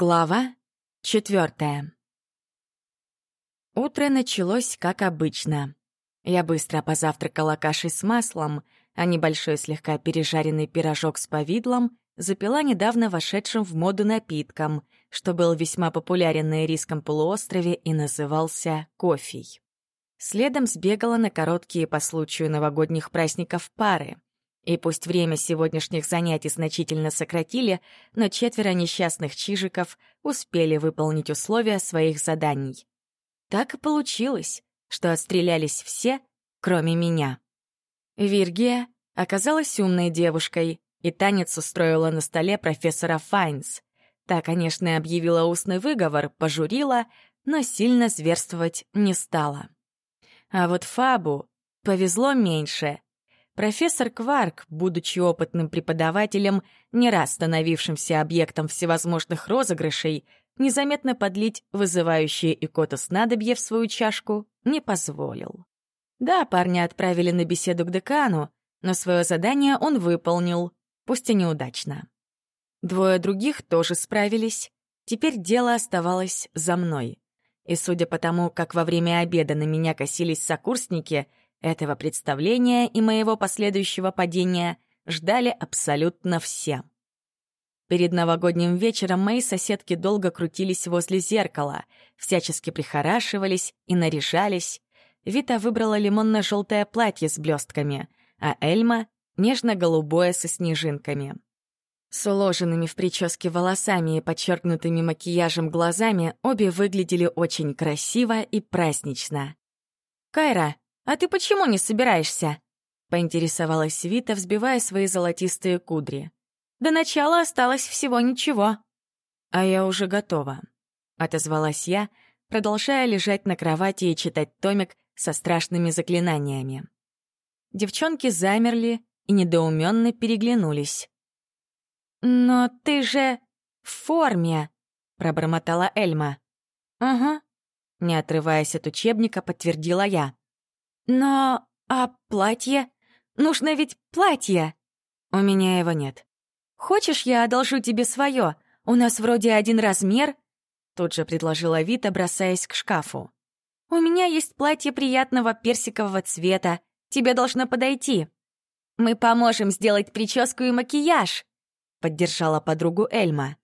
Глава четвертая. Утро началось как обычно. Я быстро позавтракала кашей с маслом, а небольшой слегка пережаренный пирожок с повидлом запила недавно вошедшим в моду напитком, что был весьма популярен на Ирийском полуострове и назывался кофей. Следом сбегала на короткие по случаю новогодних праздников пары — и пусть время сегодняшних занятий значительно сократили, но четверо несчастных чижиков успели выполнить условия своих заданий. Так и получилось, что отстрелялись все, кроме меня. Виргия оказалась умной девушкой, и танец устроила на столе профессора Файнс. Та, конечно, объявила устный выговор, пожурила, но сильно зверствовать не стала. А вот Фабу повезло меньше — Профессор Кварк, будучи опытным преподавателем, не раз становившимся объектом всевозможных розыгрышей, незаметно подлить вызывающие икоту снадобье в свою чашку не позволил. Да, парня отправили на беседу к декану, но свое задание он выполнил, пусть и неудачно. Двое других тоже справились. Теперь дело оставалось за мной. И судя по тому, как во время обеда на меня косились сокурсники — этого представления и моего последующего падения ждали абсолютно все. Перед новогодним вечером мои соседки долго крутились возле зеркала, всячески прихорашивались и наряжались. Вита выбрала лимонно-желтое платье с блестками, а Эльма — нежно-голубое со снежинками. С уложенными в прическе волосами и подчеркнутыми макияжем глазами обе выглядели очень красиво и празднично. «Кайра, «А ты почему не собираешься?» — поинтересовалась Вита, взбивая свои золотистые кудри. «До начала осталось всего ничего». «А я уже готова», — отозвалась я, продолжая лежать на кровати и читать томик со страшными заклинаниями. Девчонки замерли и недоуменно переглянулись. «Но ты же в форме», — пробормотала Эльма. «Ага», — не отрываясь от учебника, подтвердила я. «Но... а платье? Нужно ведь платье!» «У меня его нет». «Хочешь, я одолжу тебе свое? У нас вроде один размер?» Тут же предложила Вита, бросаясь к шкафу. «У меня есть платье приятного персикового цвета. Тебе должно подойти». «Мы поможем сделать прическу и макияж», — поддержала подругу Эльма.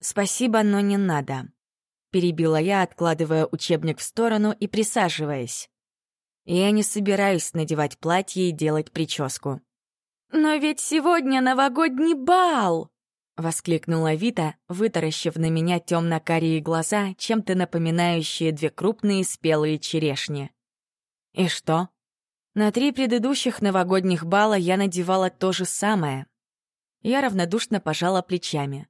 «Спасибо, но не надо», — перебила я, откладывая учебник в сторону и присаживаясь. Я не собираюсь надевать платье и делать прическу. «Но ведь сегодня новогодний бал!» — воскликнула Вита, вытаращив на меня темно-карие глаза, чем-то напоминающие две крупные спелые черешни. «И что?» На три предыдущих новогодних бала я надевала то же самое. Я равнодушно пожала плечами.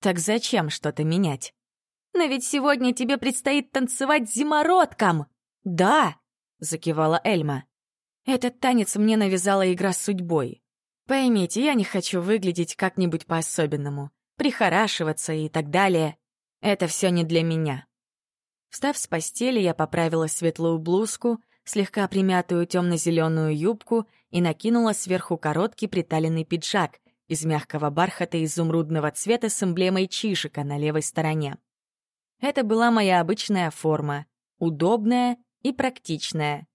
Так зачем что-то менять? «Но ведь сегодня тебе предстоит танцевать зимородком!» «Да!» Закивала Эльма. «Этот танец мне навязала игра с судьбой. Поймите, я не хочу выглядеть как-нибудь по-особенному, прихорашиваться и так далее. Это все не для меня». Встав с постели, я поправила светлую блузку, слегка примятую темно-зеленую юбку и накинула сверху короткий приталенный пиджак из мягкого бархата изумрудного цвета с эмблемой чишика на левой стороне. Это была моя обычная форма, удобная и практичная.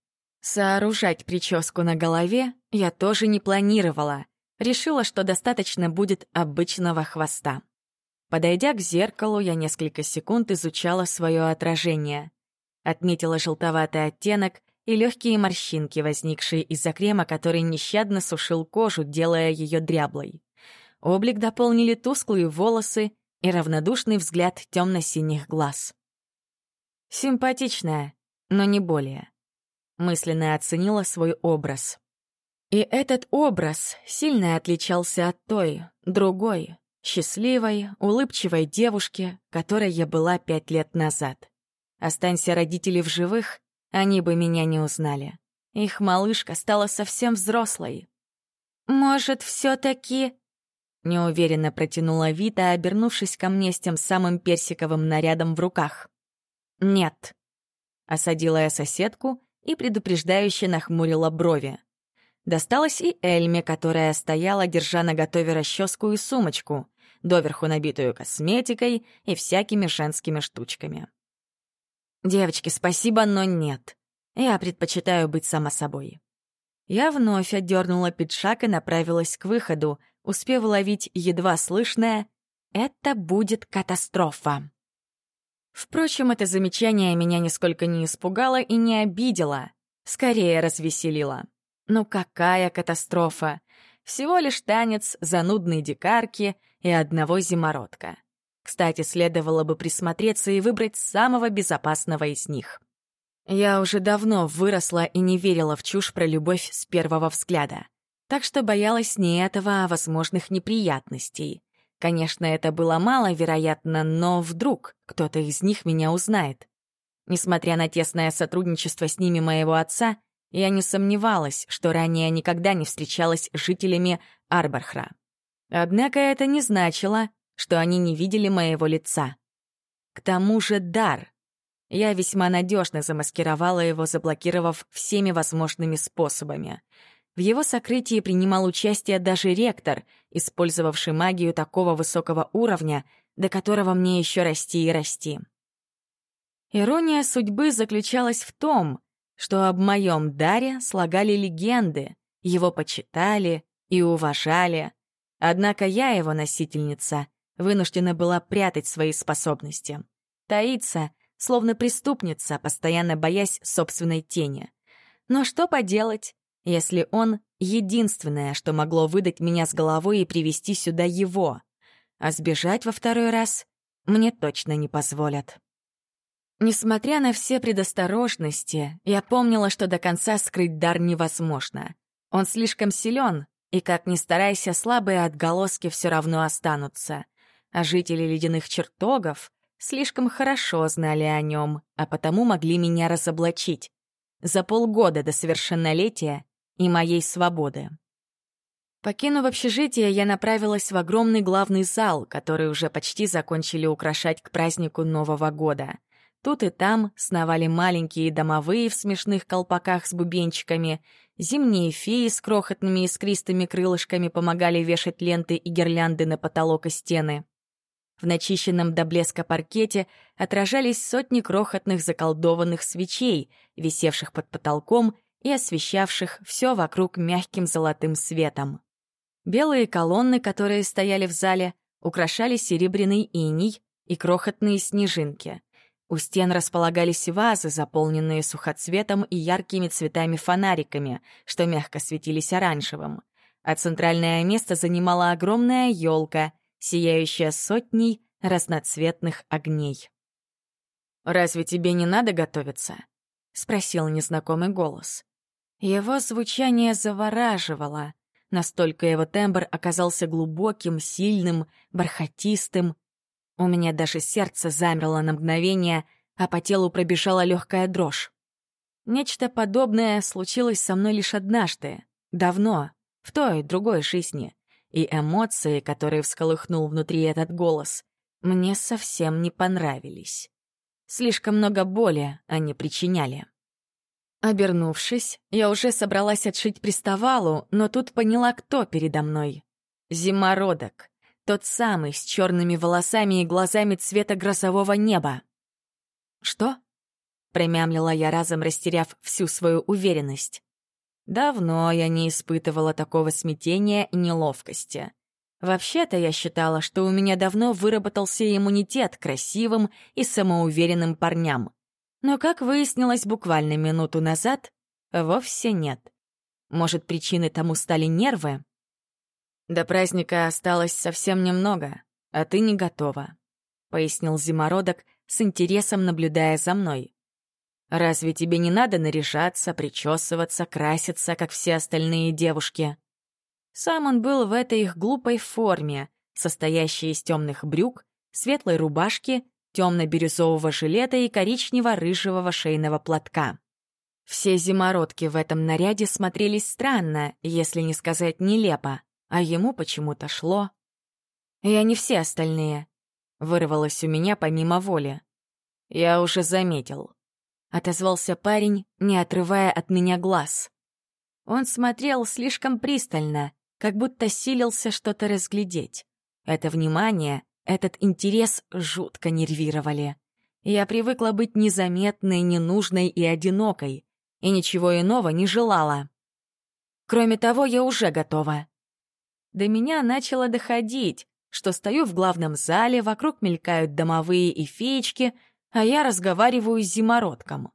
Сооружать прическу на голове я тоже не планировала. Решила, что достаточно будет обычного хвоста. Подойдя к зеркалу, я несколько секунд изучала свое отражение. Отметила желтоватый оттенок и легкие морщинки, возникшие из-за крема, который нещадно сушил кожу, делая ее дряблой. Облик дополнили тусклые волосы и равнодушный взгляд темно-синих глаз. Симпатичная, но не более. Мысленно оценила свой образ. И этот образ сильно отличался от той, другой, счастливой, улыбчивой девушки, которой я была пять лет назад. Останься родители в живых, они бы меня не узнали. Их малышка стала совсем взрослой. «Может, все-таки...» Неуверенно протянула Вита, обернувшись ко мне с тем самым персиковым нарядом в руках. «Нет», Осадила я соседку и предупреждающе нахмурила брови. Досталось и Эльме, которая стояла, держа наготове расческу и сумочку. доверху набитую косметикой и всякими женскими штучками. Девочки, спасибо, но нет. Я предпочитаю быть сама собой. Я вновь отдернула пиджак и направилась к выходу, успев ловить едва слышное «Это будет катастрофа». Впрочем, это замечание меня нисколько не испугало и не обидело, скорее развеселило. Ну какая катастрофа! Всего лишь танец занудной дикарки и одного зимородка. Кстати, следовало бы присмотреться и выбрать самого безопасного из них. Я уже давно выросла и не верила в чушь про любовь с первого взгляда. Так что боялась не этого, а возможных неприятностей. Конечно, это было маловероятно, но вдруг кто-то из них меня узнает. Несмотря на тесное сотрудничество с ними моего отца, я не сомневалась, что ранее никогда не встречалась с жителями Арбархра. Однако это не значило, что они не видели моего лица. К тому же дар. Я весьма надежно замаскировала его, заблокировав всеми возможными способами — в его сокрытии принимал участие даже ректор, использовавший магию такого высокого уровня, до которого мне еще расти и расти. Ирония судьбы заключалась в том, что об моем даре слагали легенды, его почитали и уважали. Однако я, его носительница, вынуждена была прятать свои способности. Таиться, словно преступница, постоянно боясь собственной тени. Но что поделать, если он — единственное, что могло выдать меня с головой и привести сюда его, а сбежать во второй раз мне точно не позволят. Несмотря на все предосторожности, я помнила, что до конца скрыть дар невозможно. Он слишком силен, и, как ни старайся, слабые отголоски все равно останутся. А жители ледяных чертогов слишком хорошо знали о нем, а потому могли меня разоблачить. За полгода до совершеннолетия и моей свободы. Покинув общежитие, я направилась в огромный главный зал, который уже почти закончили украшать к празднику Нового года. Тут и там сновали маленькие домовые в смешных колпаках с бубенчиками, зимние феи с крохотными искристыми крылышками помогали вешать ленты и гирлянды на потолок и стены. В начищенном до блеска паркете отражались сотни крохотных заколдованных свечей, висевших под потолком и освещавших все вокруг мягким золотым светом. Белые колонны, которые стояли в зале, украшали серебряный иней и крохотные снежинки. У стен располагались вазы, заполненные сухоцветом и яркими цветами-фонариками, что мягко светились оранжевым. А центральное место занимала огромная елка, сияющая сотней разноцветных огней. «Разве тебе не надо готовиться?» — спросил незнакомый голос. Его звучание завораживало. Настолько его тембр оказался глубоким, сильным, бархатистым. У меня даже сердце замерло на мгновение, а по телу пробежала легкая дрожь. Нечто подобное случилось со мной лишь однажды, давно, в той другой жизни. И эмоции, которые всколыхнул внутри этот голос, мне совсем не понравились. Слишком много боли они причиняли. Обернувшись, я уже собралась отшить приставалу, но тут поняла, кто передо мной. Зимородок. Тот самый, с черными волосами и глазами цвета грозового неба. «Что?» — промямлила я, разом растеряв всю свою уверенность. Давно я не испытывала такого смятения и неловкости. Вообще-то я считала, что у меня давно выработался иммунитет к красивым и самоуверенным парням. Но, как выяснилось буквально минуту назад, вовсе нет. Может, причиной тому стали нервы? До праздника осталось совсем немного, а ты не готова, — пояснил Зимородок, с интересом наблюдая за мной. «Разве тебе не надо наряжаться, причесываться, краситься, как все остальные девушки?» Сам он был в этой их глупой форме, состоящей из темных брюк, светлой рубашки темно-бирюзового жилета и коричнево-рыжего шейного платка. Все зимородки в этом наряде смотрелись странно, если не сказать нелепо, а ему почему-то шло. «Я не все остальные», — вырвалось у меня помимо воли. «Я уже заметил», — отозвался парень, не отрывая от меня глаз. Он смотрел слишком пристально, как будто силился что-то разглядеть. Это внимание, этот интерес жутко нервировали. Я привыкла быть незаметной, ненужной и одинокой, и ничего иного не желала. Кроме того, я уже готова. До меня начало доходить, что стою в главном зале, вокруг мелькают домовые и феечки, а я разговариваю с зимородком.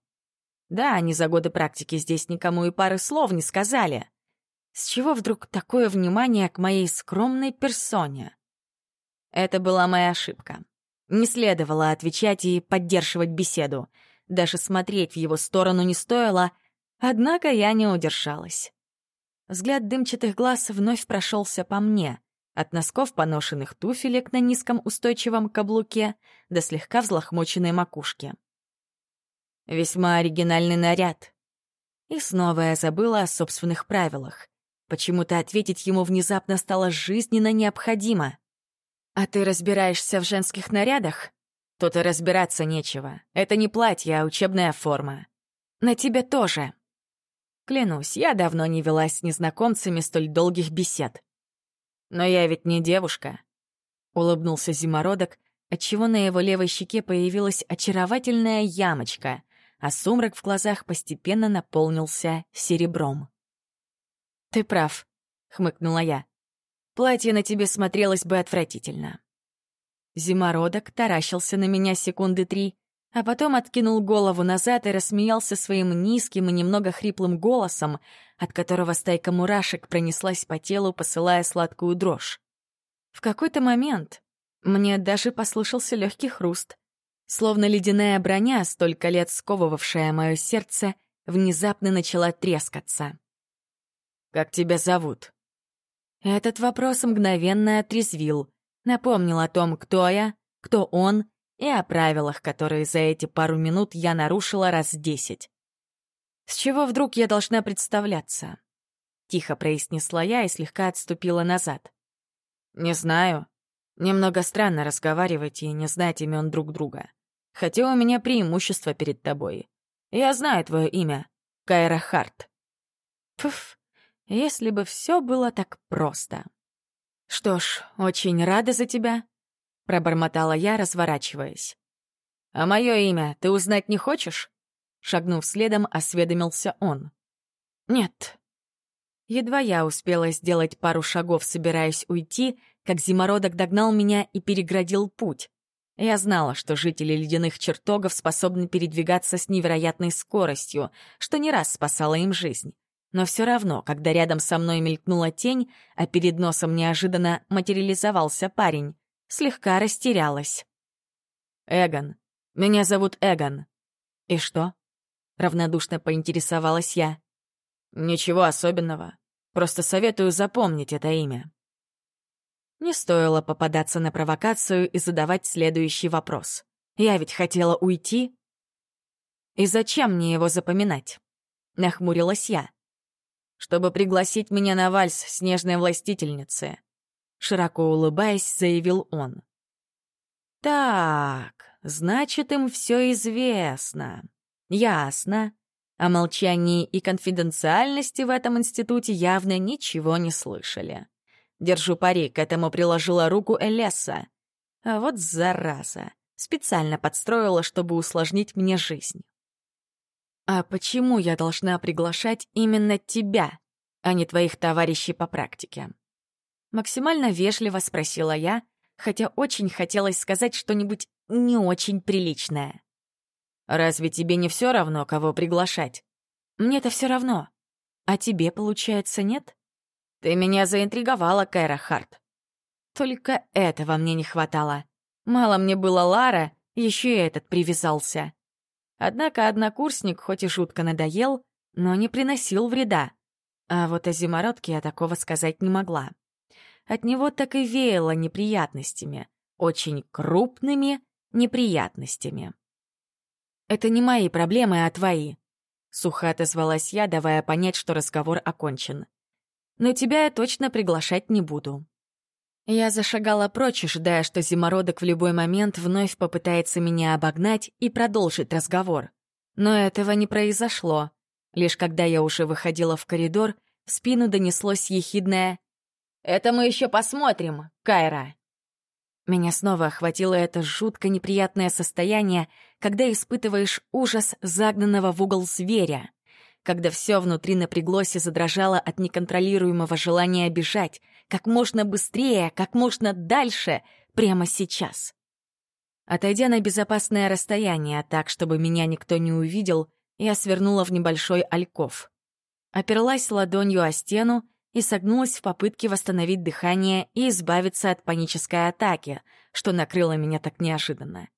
Да, они за годы практики здесь никому и пары слов не сказали. С чего вдруг такое внимание к моей скромной персоне? Это была моя ошибка. Не следовало отвечать и поддерживать беседу. Даже смотреть в его сторону не стоило, однако я не удержалась. Взгляд дымчатых глаз вновь прошелся по мне, от носков поношенных туфелек на низком устойчивом каблуке до слегка взлохмоченной макушки. Весьма оригинальный наряд. И снова я забыла о собственных правилах. Почему-то ответить ему внезапно стало жизненно необходимо. «А ты разбираешься в женских нарядах?» «Тут и разбираться нечего. Это не платье, а учебная форма. На тебе тоже». Клянусь, я давно не вела с незнакомцами столь долгих бесед. «Но я ведь не девушка», — улыбнулся зимородок, отчего на его левой щеке появилась очаровательная ямочка, а сумрак в глазах постепенно наполнился серебром. «Ты прав», — хмыкнула я. «Платье на тебе смотрелось бы отвратительно». Зимородок таращился на меня секунды три, а потом откинул голову назад и рассмеялся своим низким и немного хриплым голосом, от которого стайка мурашек пронеслась по телу, посылая сладкую дрожь. В какой-то момент мне даже послышался легкий хруст, Словно ледяная броня, столько лет сковывавшая мое сердце, внезапно начала трескаться. «Как тебя зовут?» Этот вопрос мгновенно отрезвил, напомнил о том, кто я, кто он, и о правилах, которые за эти пару минут я нарушила раз десять. «С чего вдруг я должна представляться?» Тихо произнесла я и слегка отступила назад. «Не знаю. Немного странно разговаривать и не знать имен друг друга. Хотя у меня преимущество перед тобой. Я знаю твое имя. Кайра Харт. Пф, если бы все было так просто. Что ж, очень рада за тебя, пробормотала я, разворачиваясь. А мое имя ты узнать не хочешь? Шагнув следом, осведомился он. Нет. Едва я успела сделать пару шагов, собираясь уйти, как зимородок догнал меня и переградил путь. Я знала, что жители ледяных чертогов способны передвигаться с невероятной скоростью, что не раз спасало им жизнь. Но все равно, когда рядом со мной мелькнула тень, а перед носом неожиданно материализовался парень, слегка растерялась. «Эгон. Меня зовут Эгон». «И что?» — равнодушно поинтересовалась я. «Ничего особенного. Просто советую запомнить это имя». Не стоило попадаться на провокацию и задавать следующий вопрос. Я ведь хотела уйти. И зачем мне его запоминать? Нахмурилась я. Чтобы пригласить меня на вальс снежной властительницы. Широко улыбаясь, заявил он. Так, значит, им все известно. Ясно. О молчании и конфиденциальности в этом институте явно ничего не слышали. Держу пари, к этому приложила руку Элеса. А вот зараза. Специально подстроила, чтобы усложнить мне жизнь. «А почему я должна приглашать именно тебя, а не твоих товарищей по практике?» Максимально вежливо спросила я, хотя очень хотелось сказать что-нибудь не очень приличное. «Разве тебе не все равно, кого приглашать?» «Мне-то все равно. А тебе, получается, нет?» Ты меня заинтриговала, Кайра Харт. Только этого мне не хватало. Мало мне было Лара, еще и этот привязался. Однако однокурсник хоть и жутко надоел, но не приносил вреда. А вот о зимородке я такого сказать не могла. От него так и веяло неприятностями, очень крупными неприятностями. «Это не мои проблемы, а твои», — сухо отозвалась я, давая понять, что разговор окончен но тебя я точно приглашать не буду». Я зашагала прочь, ожидая, что зимородок в любой момент вновь попытается меня обогнать и продолжить разговор. Но этого не произошло. Лишь когда я уже выходила в коридор, в спину донеслось ехидное «Это мы еще посмотрим, Кайра!» Меня снова охватило это жутко неприятное состояние, когда испытываешь ужас загнанного в угол зверя, когда все внутри напряглось и задрожало от неконтролируемого желания бежать, как можно быстрее, как можно дальше, прямо сейчас. Отойдя на безопасное расстояние, так, чтобы меня никто не увидел, я свернула в небольшой альков. Оперлась ладонью о стену и согнулась в попытке восстановить дыхание и избавиться от панической атаки, что накрыло меня так неожиданно.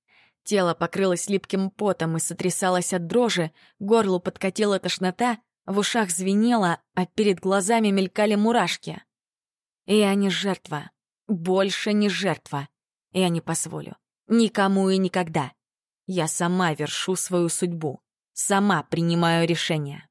Тело покрылось липким потом и сотрясалось от дрожи, горлу подкатила тошнота, в ушах звенело, а перед глазами мелькали мурашки. Я не жертва. Больше не жертва. Я не позволю. Никому и никогда. Я сама вершу свою судьбу. Сама принимаю решение.